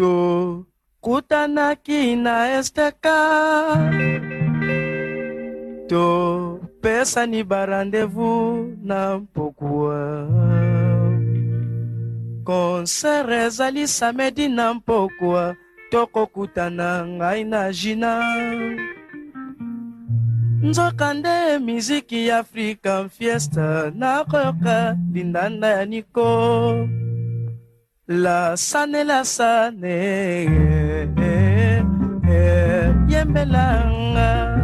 tokutanaki na esteka topesani barandevu na mpokua konsere ezali samedi na mpokua tokokutana ngai na jina nzoka nde miziki ya african fiesta nakoyoka lindanda ya niko La lasane, la Yeah, yeah,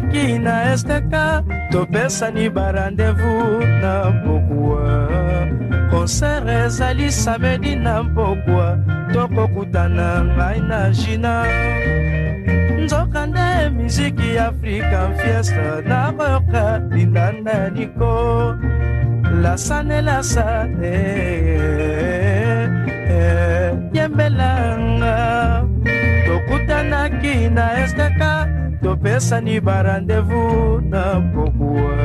ezalaki na esteka topesani barandevu na mpokwa konsere ezali samedi na mpokwa tokokutana ngai na jina nzoka nde miziki african fiesta nakoyoka lindanda ya niko lasane lasane eh, eh, yembelanga bopesani barandevous na pokwa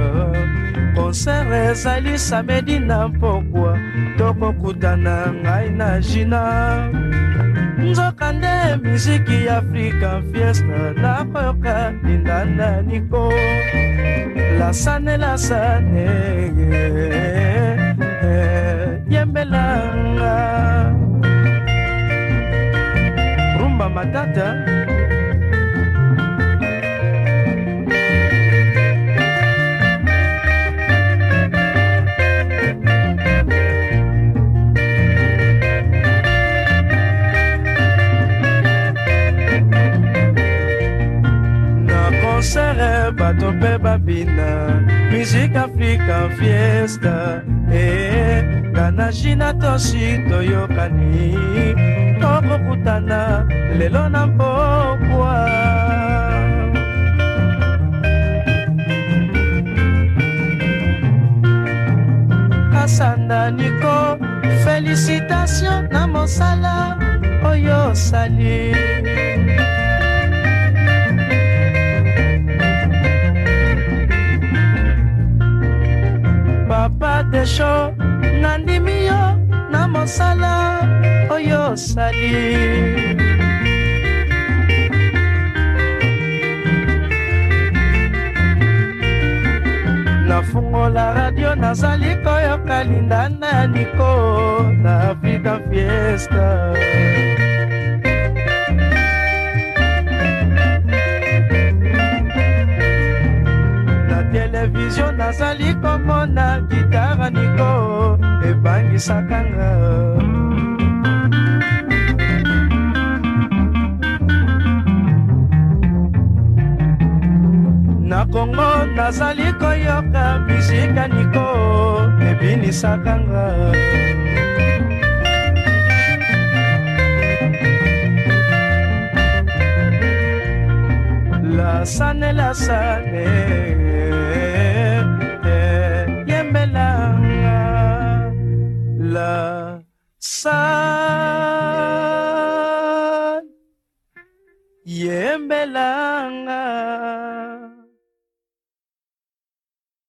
konsere ezali samedi na pokwa tokokutana ngai na jina nzoka nde miziki ya afrika fiesta nakoyoka linda na niko lasane lasane eh, yembelanga rumba matata bato mpe babina mizika afrika fiesta e eh, nganashi na toshi toyokani tokokutana lelo na mpokwa kasanda niko felicitation na mosala oyo osali kesho nandimi yo na mosala oyo osali nafungola radio nazali koyoka lindana ya niko na afrika fiesta nazali komona gitara niko ebangisaka nga na kongo nazali koyoka mizika niko ebinisaka nga la sane la sane yembelanga